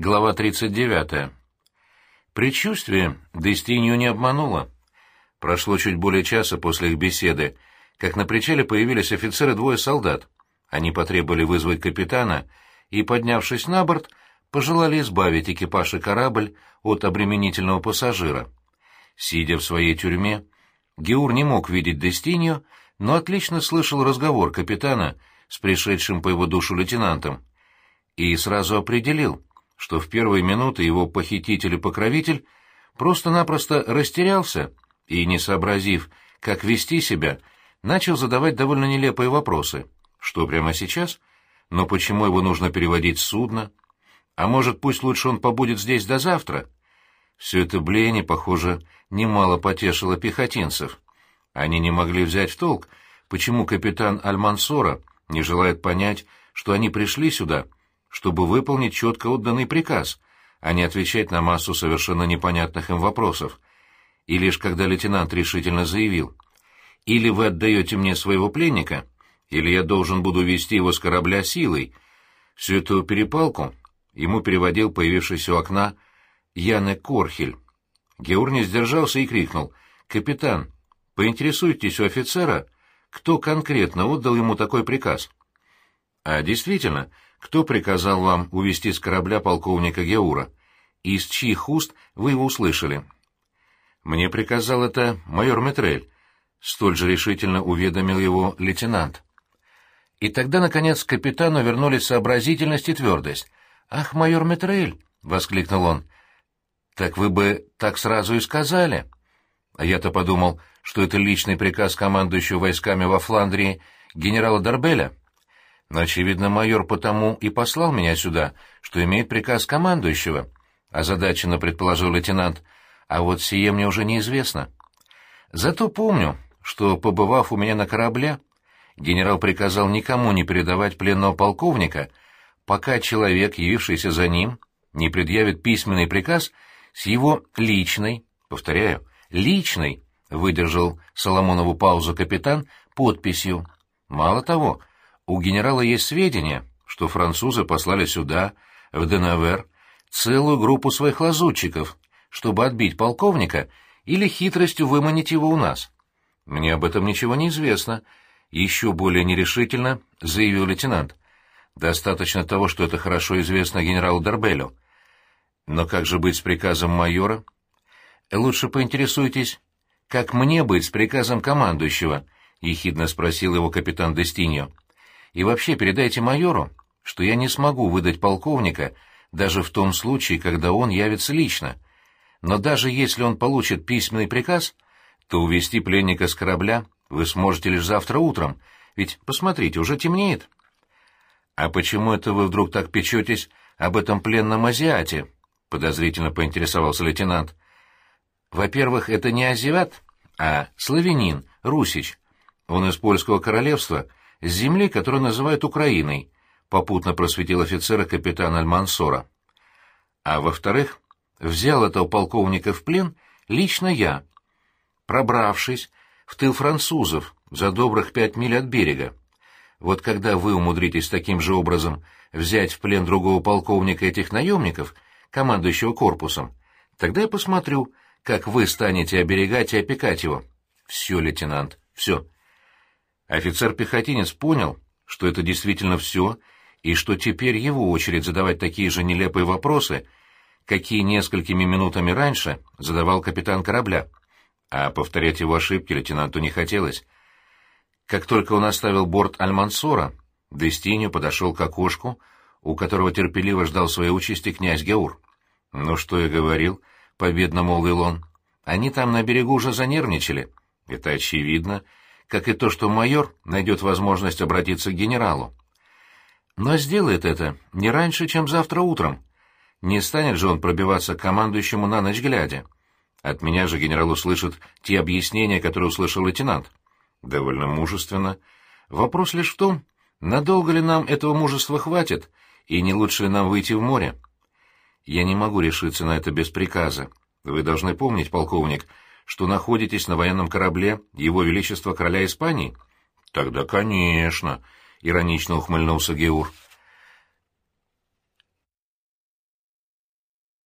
Глава 39. Предчувствие Дестинью не обмануло. Прошло чуть более часа после их беседы, как на причале появились офицеры двое солдат. Они потребовали вызвать капитана и, поднявшись на борт, пожелали избавить экипаж и корабль от обременительного пассажира. Сидя в своей тюрьме, Геур не мог видеть Дестинью, но отлично слышал разговор капитана с пришедшим по его душу лейтенантом и сразу определил — что в первые минуты его похититель и покровитель просто-напросто растерялся и, не сообразив, как вести себя, начал задавать довольно нелепые вопросы. Что прямо сейчас? Но почему его нужно переводить с судна? А может, пусть лучше он побудет здесь до завтра? Все это блеяние, похоже, немало потешило пехотинцев. Они не могли взять в толк, почему капитан Альмансора не желает понять, что они пришли сюда — чтобы выполнить четко отданный приказ, а не отвечать на массу совершенно непонятных им вопросов. И лишь когда лейтенант решительно заявил, «Или вы отдаете мне своего пленника, или я должен буду вести его с корабля силой», всю эту перепалку ему переводил появившийся у окна Яне Корхель. Геур не сдержался и крикнул, «Капитан, поинтересуйтесь у офицера, кто конкретно отдал ему такой приказ». А действительно, кто приказал вам увести с корабля полковника Геура? Из чьих уст вы его услышали? Мне приказал это майор Метрель, столь же решительно уведомил его лейтенант. И тогда, наконец, к капитану вернулись сообразительность и твердость. «Ах, майор Метрель!» — воскликнул он. «Так вы бы так сразу и сказали!» А я-то подумал, что это личный приказ командующего войсками во Фландрии генерала Дарбеля. Но, очевидно, майор потому и послал меня сюда, что имеет приказ командующего, — озадаченно предположил лейтенант, — а вот сие мне уже неизвестно. Зато помню, что, побывав у меня на корабле, генерал приказал никому не передавать пленного полковника, пока человек, явившийся за ним, не предъявит письменный приказ с его личной, повторяю, личной, выдержал Соломонову паузу капитан, подписью. Мало того, у генерала есть сведения, что французы послали сюда, в Денавер, целую группу своих лазутчиков, чтобы отбить полковника или хитростью выманить его у нас. Мне об этом ничего не известно, еще более нерешительно заявил лейтенант. Достаточно того, что это хорошо известно генералу Дарбелю. Но как же быть с приказом майора? Лучше поинтересуйтесь, как мне быть с приказом командующего, — ехидно спросил его капитан Дестиньо. И вообще передайте майору, что я не смогу выдать полковника даже в том случае, когда он явится лично. Но даже если он получит письменный приказ, то увести пленника с корабля вы сможете лишь завтра утром, ведь, посмотрите, уже темнеет. — А почему это вы вдруг так печетесь об этом пленном азиате? — подозрительно поинтересовался лейтенант. — Во-первых, это не азиат, а славянин, русич. Он из польского королевства с земли, которую называют Украиной, попутно просветил офицера капитан Альмансора. А во-вторых, взял этого полковника в плен лично я, пробравшись в тыл французов за добрых пять миль от берега. Вот когда вы умудритесь таким же образом взять в плен другого полковника этих наемников, командующего корпусом, тогда я посмотрю, как вы станете оберегать и опекать его. Все, лейтенант, все. Офицер-пехотинец понял, что это действительно все, и что теперь его очередь задавать такие же нелепые вопросы, какие несколькими минутами раньше задавал капитан корабля. А повторять его ошибки лейтенанту не хотелось. Как только он оставил борт Альмансора, Дестиньо подошел к окошку, у которого терпеливо ждал своей участи князь Геур. «Ну что я говорил?» — победно молвил он. «Они там на берегу уже занервничали. Это очевидно» как и то, что майор найдет возможность обратиться к генералу. Но сделает это не раньше, чем завтра утром. Не станет же он пробиваться к командующему на ночь глядя. От меня же генерал услышит те объяснения, которые услышал лейтенант. Довольно мужественно. Вопрос лишь в том, надолго ли нам этого мужества хватит, и не лучше ли нам выйти в море. Я не могу решиться на это без приказа. Вы должны помнить, полковник, что находитесь на военном корабле Его Величества Короля Испании? — Тогда, конечно, — иронично ухмыльнулся Геур.